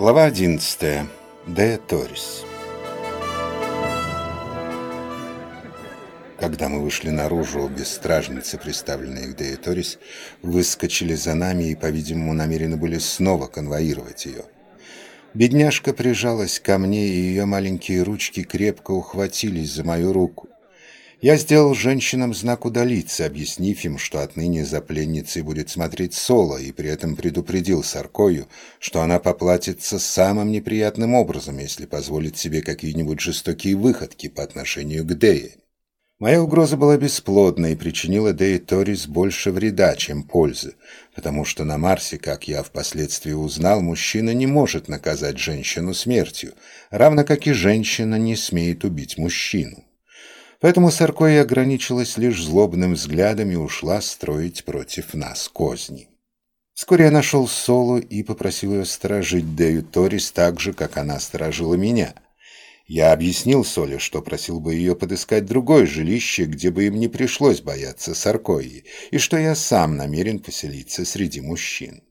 Глава 11. Де Торис. Когда мы вышли наружу, обе стражницы, представленные к Дея Торис, выскочили за нами и, по-видимому, намерены были снова конвоировать ее. Бедняжка прижалась ко мне, и ее маленькие ручки крепко ухватились за мою руку. Я сделал женщинам знак удалиться, объяснив им, что отныне за пленницей будет смотреть Соло, и при этом предупредил Саркою, что она поплатится самым неприятным образом, если позволит себе какие-нибудь жестокие выходки по отношению к Дее. Моя угроза была бесплодна и причинила Дее Торис больше вреда, чем пользы, потому что на Марсе, как я впоследствии узнал, мужчина не может наказать женщину смертью, равно как и женщина не смеет убить мужчину. Поэтому Саркоя ограничилась лишь злобным взглядом и ушла строить против нас козни. Вскоре я нашел Солу и попросил ее сторожить Дею Торис так же, как она сторожила меня. Я объяснил Соле, что просил бы ее подыскать другое жилище, где бы им не пришлось бояться Саркои, и что я сам намерен поселиться среди мужчин.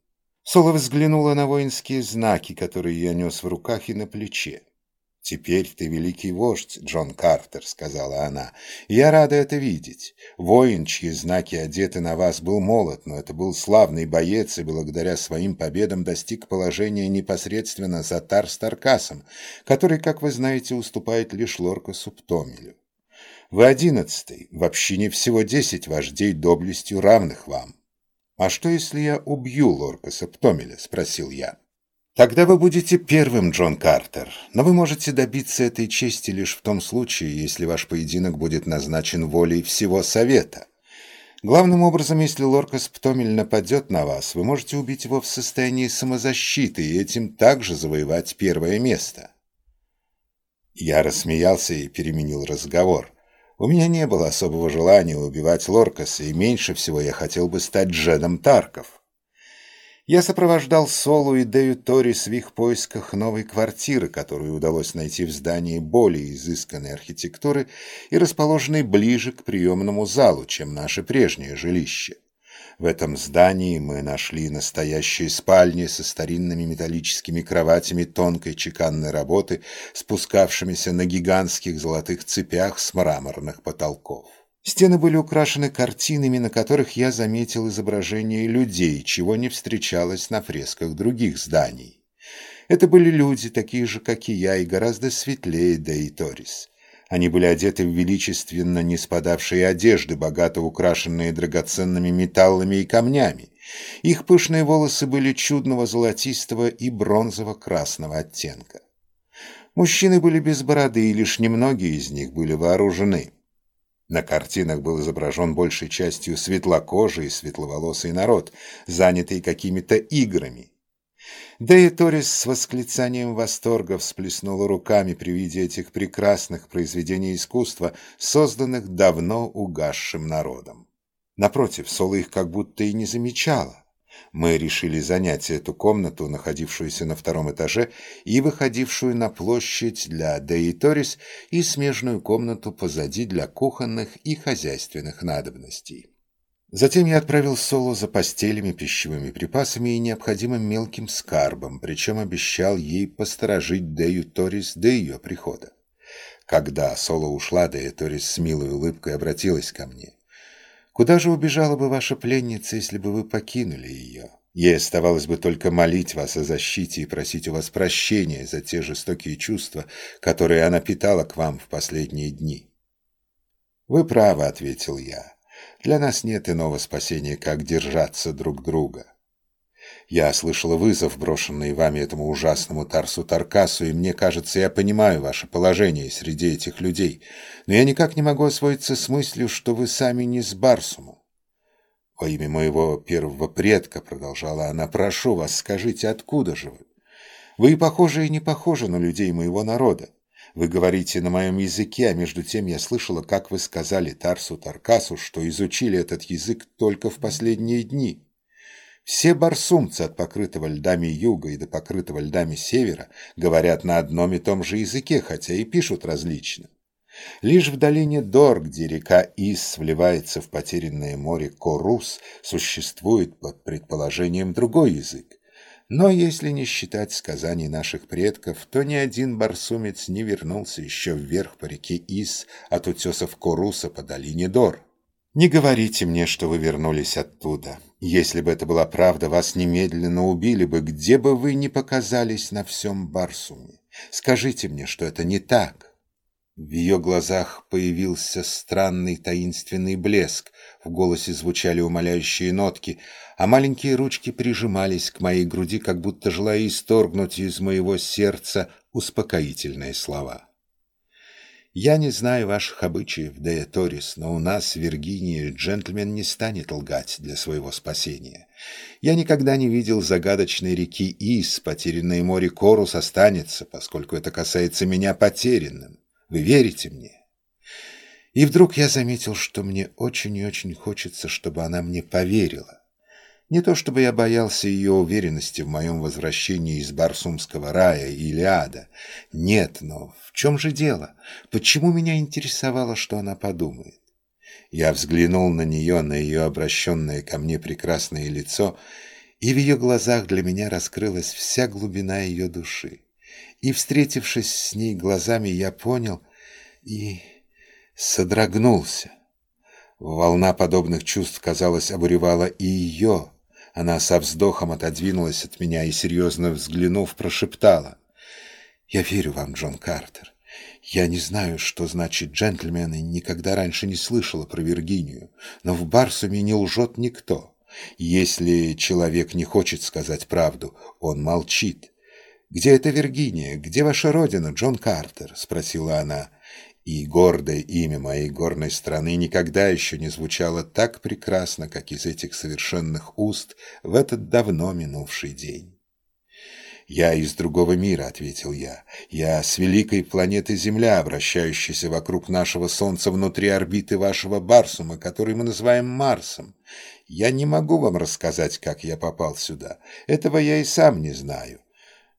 Сола взглянула на воинские знаки, которые я нес в руках и на плече. «Теперь ты великий вождь, Джон Картер», — сказала она. «Я рада это видеть. Воин, чьи знаки одеты на вас, был молод, но это был славный боец и благодаря своим победам достиг положения непосредственно за Тар Старкасом, который, как вы знаете, уступает лишь Лорка Субтомелю. Вы одиннадцатый, в общине всего десять вождей доблестью равных вам». «А что, если я убью Лорка Субтомеля?» — спросил я. Тогда вы будете первым, Джон Картер, но вы можете добиться этой чести лишь в том случае, если ваш поединок будет назначен волей всего Совета. Главным образом, если Лоркас Птомель нападет на вас, вы можете убить его в состоянии самозащиты и этим также завоевать первое место. Я рассмеялся и переменил разговор. У меня не было особого желания убивать Лоркаса, и меньше всего я хотел бы стать Джедом Тарков. Я сопровождал Солу и Дею Торис в их поисках новой квартиры, которую удалось найти в здании более изысканной архитектуры и расположенной ближе к приемному залу, чем наше прежнее жилище. В этом здании мы нашли настоящие спальни со старинными металлическими кроватями тонкой чеканной работы, спускавшимися на гигантских золотых цепях с мраморных потолков. Стены были украшены картинами, на которых я заметил изображения людей, чего не встречалось на фресках других зданий. Это были люди, такие же, как и я, и гораздо светлее Деи Торис. Они были одеты в величественно не спадавшие одежды, богато украшенные драгоценными металлами и камнями. Их пышные волосы были чудного золотистого и бронзово-красного оттенка. Мужчины были без бороды, и лишь немногие из них были вооружены. На картинах был изображен большей частью светлокожий и светловолосый народ, занятый какими-то играми. Да и Торис с восклицанием восторга всплеснула руками при виде этих прекрасных произведений искусства, созданных давно угасшим народом. Напротив, Соло их как будто и не замечала. Мы решили занять эту комнату, находившуюся на втором этаже и выходившую на площадь для Деиторис и смежную комнату позади для кухонных и хозяйственных надобностей. Затем я отправил Соло за постелями, пищевыми припасами и необходимым мелким скарбом, причем обещал ей посторожить Дею Торис до ее прихода. Когда Соло ушла, Дея Торис с милой улыбкой обратилась ко мне. Куда же убежала бы ваша пленница, если бы вы покинули ее? Ей оставалось бы только молить вас о защите и просить у вас прощения за те жестокие чувства, которые она питала к вам в последние дни. «Вы правы», — ответил я. «Для нас нет иного спасения, как держаться друг друга». Я слышала вызов, брошенный вами этому ужасному Тарсу Таркасу, и мне кажется, я понимаю ваше положение среди этих людей, но я никак не могу освоиться с мыслью, что вы сами не с Барсуму. «Во имя моего первого предка», — продолжала она, — «прошу вас, скажите, откуда же вы? Вы похожи, и не похожи на людей моего народа. Вы говорите на моем языке, а между тем я слышала, как вы сказали Тарсу Таркасу, что изучили этот язык только в последние дни». Все барсумцы от покрытого льдами юга и до покрытого льдами севера говорят на одном и том же языке, хотя и пишут различно. Лишь в долине Дор, где река Ис вливается в потерянное море Корус, существует под предположением другой язык. Но если не считать сказаний наших предков, то ни один барсумец не вернулся еще вверх по реке Ис от утесов Коруса по долине Дор. Не говорите мне, что вы вернулись оттуда. Если бы это была правда, вас немедленно убили бы, где бы вы ни показались на всем Барсуме. Скажите мне, что это не так. В ее глазах появился странный таинственный блеск, в голосе звучали умоляющие нотки, а маленькие ручки прижимались к моей груди, как будто желая исторгнуть из моего сердца успокоительные слова. Я не знаю ваших обычаев, Дея Торис, но у нас в Виргинии джентльмен не станет лгать для своего спасения. Я никогда не видел загадочной реки Ис, потерянное море Корус останется, поскольку это касается меня потерянным. Вы верите мне? И вдруг я заметил, что мне очень и очень хочется, чтобы она мне поверила. Не то чтобы я боялся ее уверенности в моем возвращении из Барсумского рая или ада. Нет, но в чем же дело? Почему меня интересовало, что она подумает? Я взглянул на нее, на ее обращенное ко мне прекрасное лицо, и в ее глазах для меня раскрылась вся глубина ее души. И, встретившись с ней глазами, я понял и содрогнулся. Волна подобных чувств, казалось, обуревала и ее, она со вздохом отодвинулась от меня и, серьезно взглянув, прошептала. «Я верю вам, Джон Картер. Я не знаю, что значит джентльмен, и никогда раньше не слышала про Виргинию, но в Барсуме не лжет никто. Если человек не хочет сказать правду, он молчит. «Где эта Виргиния? Где ваша родина, Джон Картер?» — спросила она и гордое имя моей горной страны никогда еще не звучало так прекрасно, как из этих совершенных уст в этот давно минувший день. «Я из другого мира», — ответил я. «Я с великой планеты Земля, вращающейся вокруг нашего Солнца внутри орбиты вашего Барсума, который мы называем Марсом. Я не могу вам рассказать, как я попал сюда. Этого я и сам не знаю.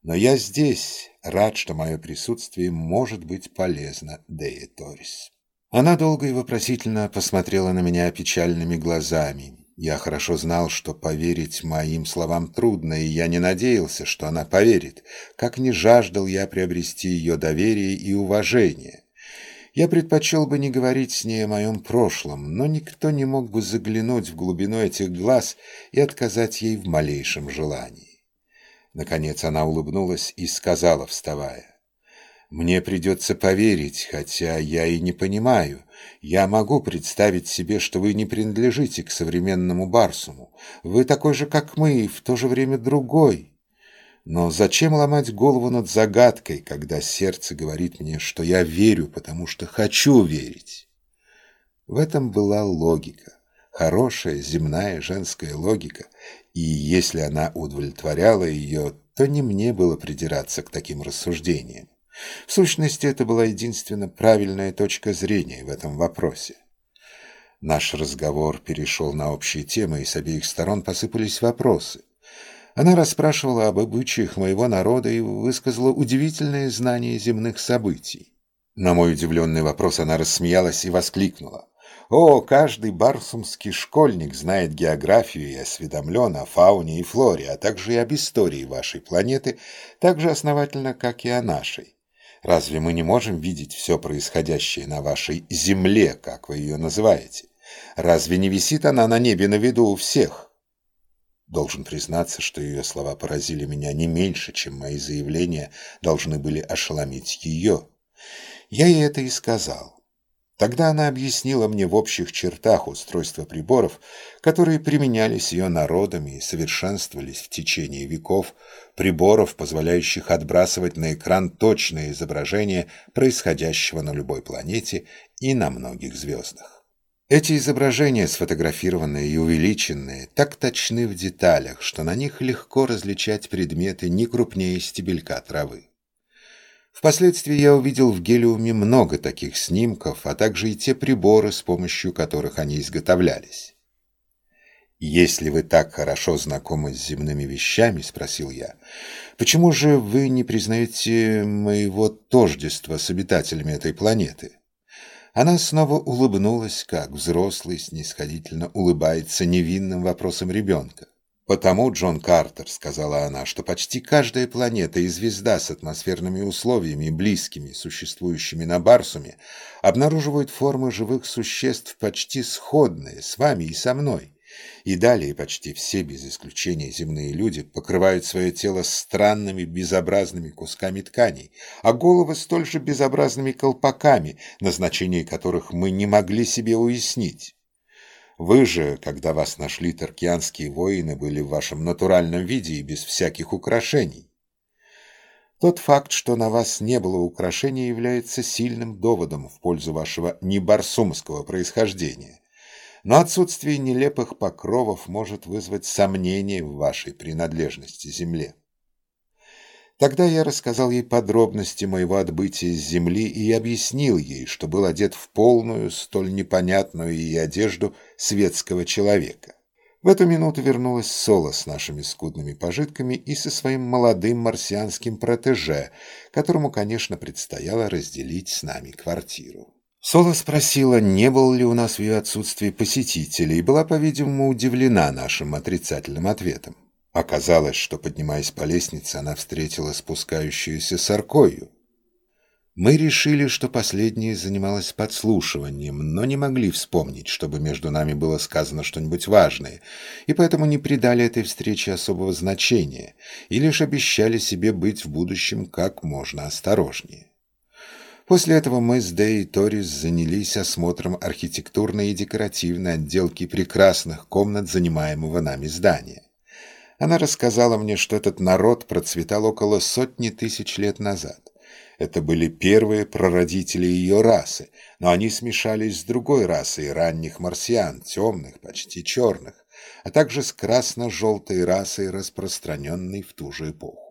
Но я здесь, рад, что мое присутствие может быть полезно Дея Торис. Она долго и вопросительно посмотрела на меня печальными глазами. Я хорошо знал, что поверить моим словам трудно, и я не надеялся, что она поверит, как не жаждал я приобрести ее доверие и уважение. Я предпочел бы не говорить с ней о моем прошлом, но никто не мог бы заглянуть в глубину этих глаз и отказать ей в малейшем желании. Наконец она улыбнулась и сказала, вставая. «Мне придется поверить, хотя я и не понимаю. Я могу представить себе, что вы не принадлежите к современному Барсуму. Вы такой же, как мы, и в то же время другой. Но зачем ломать голову над загадкой, когда сердце говорит мне, что я верю, потому что хочу верить?» В этом была логика хорошая земная женская логика, и если она удовлетворяла ее, то не мне было придираться к таким рассуждениям. В сущности, это была единственно правильная точка зрения в этом вопросе. Наш разговор перешел на общие темы, и с обеих сторон посыпались вопросы. Она расспрашивала об обычаях моего народа и высказала удивительное знание земных событий. На мой удивленный вопрос она рассмеялась и воскликнула. О, каждый барсумский школьник знает географию и осведомлен о фауне и флоре, а также и об истории вашей планеты, так же основательно, как и о нашей. Разве мы не можем видеть все происходящее на вашей Земле, как вы ее называете? Разве не висит она на небе на виду у всех? Должен признаться, что ее слова поразили меня не меньше, чем мои заявления должны были ошеломить ее. Я ей это и сказал. Тогда она объяснила мне в общих чертах устройство приборов, которые применялись ее народами и совершенствовались в течение веков, приборов, позволяющих отбрасывать на экран точное изображение происходящего на любой планете и на многих звездах. Эти изображения, сфотографированные и увеличенные, так точны в деталях, что на них легко различать предметы не крупнее стебелька травы. Впоследствии я увидел в гелиуме много таких снимков, а также и те приборы, с помощью которых они изготовлялись. «Если вы так хорошо знакомы с земными вещами, — спросил я, — почему же вы не признаете моего тождества с обитателями этой планеты?» Она снова улыбнулась, как взрослый снисходительно улыбается невинным вопросом ребенка. «Потому, Джон Картер», — сказала она, — «что почти каждая планета и звезда с атмосферными условиями, близкими, существующими на Барсуме, обнаруживают формы живых существ почти сходные с вами и со мной. И далее почти все, без исключения земные люди, покрывают свое тело странными безобразными кусками тканей, а головы столь же безобразными колпаками, назначение которых мы не могли себе уяснить. Вы же, когда вас нашли таркианские воины, были в вашем натуральном виде и без всяких украшений. Тот факт, что на вас не было украшений, является сильным доводом в пользу вашего небарсумского происхождения. Но отсутствие нелепых покровов может вызвать сомнения в вашей принадлежности земле. Тогда я рассказал ей подробности моего отбытия с земли и объяснил ей, что был одет в полную, столь непонятную ей одежду светского человека. В эту минуту вернулась Соло с нашими скудными пожитками и со своим молодым марсианским протеже, которому, конечно, предстояло разделить с нами квартиру. Соло спросила, не было ли у нас в ее отсутствии посетителей, и была, по-видимому, удивлена нашим отрицательным ответом. Оказалось, что, поднимаясь по лестнице, она встретила спускающуюся саркою. Мы решили, что последняя занималась подслушиванием, но не могли вспомнить, чтобы между нами было сказано что-нибудь важное, и поэтому не придали этой встрече особого значения и лишь обещали себе быть в будущем как можно осторожнее. После этого мы с Дэй и Торис занялись осмотром архитектурной и декоративной отделки прекрасных комнат занимаемого нами здания. Она рассказала мне, что этот народ процветал около сотни тысяч лет назад. Это были первые прародители ее расы, но они смешались с другой расой ранних марсиан, темных, почти черных, а также с красно-желтой расой, распространенной в ту же эпоху.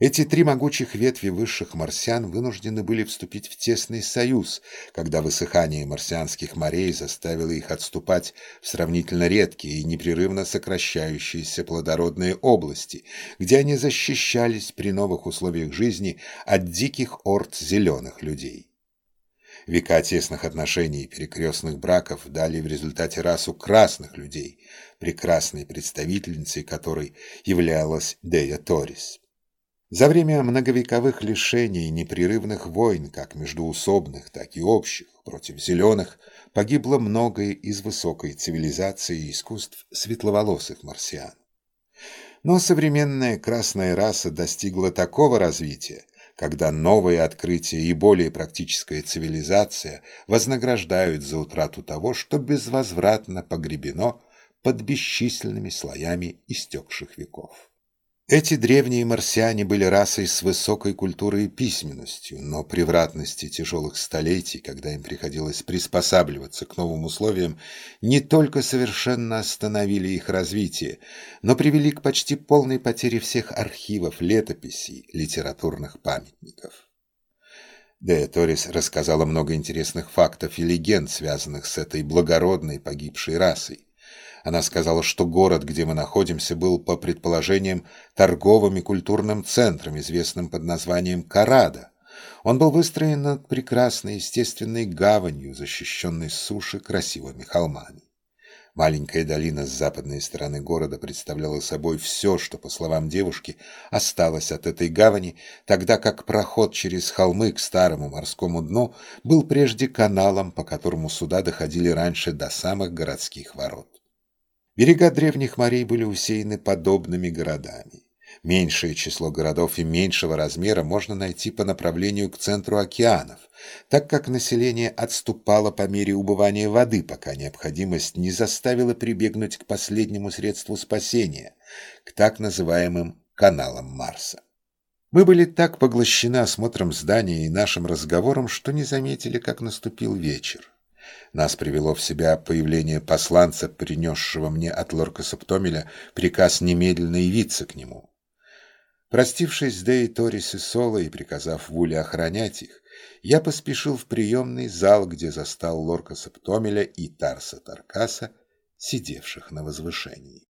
Эти три могучих ветви высших марсиан вынуждены были вступить в тесный союз, когда высыхание марсианских морей заставило их отступать в сравнительно редкие и непрерывно сокращающиеся плодородные области, где они защищались при новых условиях жизни от диких орд зеленых людей. Века тесных отношений и перекрестных браков дали в результате расу красных людей, прекрасной представительницей которой являлась Дея Торис. За время многовековых лишений и непрерывных войн, как междуусобных, так и общих, против зеленых, погибло многое из высокой цивилизации и искусств светловолосых марсиан. Но современная красная раса достигла такого развития, когда новые открытия и более практическая цивилизация вознаграждают за утрату того, что безвозвратно погребено под бесчисленными слоями истекших веков. Эти древние марсиане были расой с высокой культурой и письменностью, но превратности тяжелых столетий, когда им приходилось приспосабливаться к новым условиям, не только совершенно остановили их развитие, но привели к почти полной потере всех архивов, летописей, литературных памятников. Дея Торис рассказала много интересных фактов и легенд, связанных с этой благородной погибшей расой. Она сказала, что город, где мы находимся, был, по предположениям, торговым и культурным центром, известным под названием Карада. Он был выстроен над прекрасной естественной гаванью, защищенной с суши красивыми холмами. Маленькая долина с западной стороны города представляла собой все, что, по словам девушки, осталось от этой гавани, тогда как проход через холмы к старому морскому дну был прежде каналом, по которому суда доходили раньше до самых городских ворот. Берега древних морей были усеяны подобными городами. Меньшее число городов и меньшего размера можно найти по направлению к центру океанов, так как население отступало по мере убывания воды, пока необходимость не заставила прибегнуть к последнему средству спасения, к так называемым каналам Марса. Мы были так поглощены осмотром здания и нашим разговором, что не заметили, как наступил вечер. Нас привело в себя появление посланца, принесшего мне от Лорка Септомеля приказ немедленно явиться к нему. Простившись с Дей Торис и Соло и приказав Вуле охранять их, я поспешил в приемный зал, где застал Лорка Септомеля и Тарса Таркаса, сидевших на возвышении.